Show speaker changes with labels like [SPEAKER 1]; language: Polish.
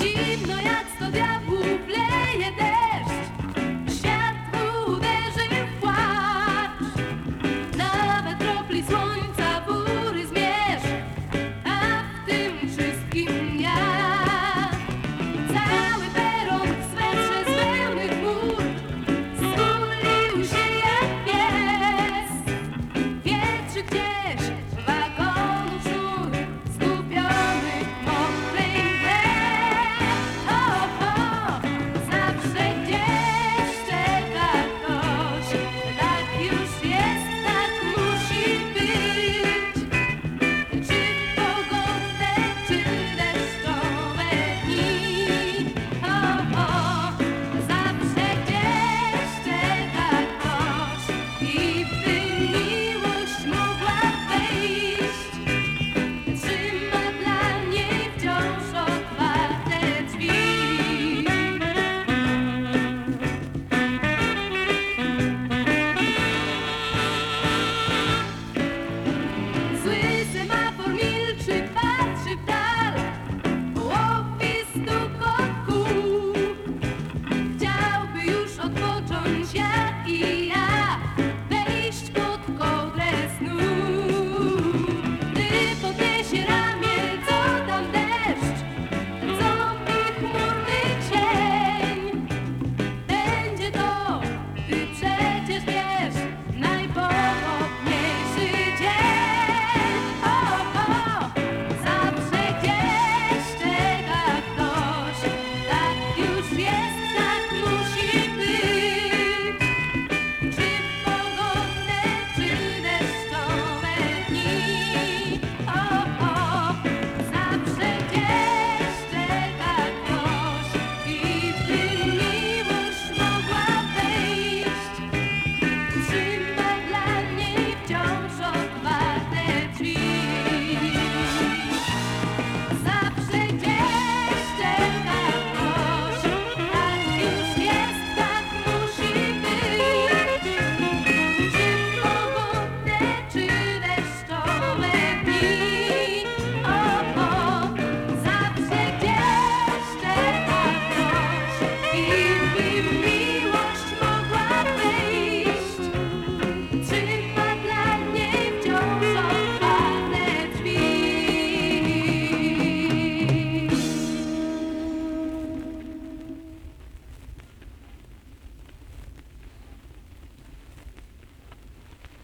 [SPEAKER 1] zimno jak sto.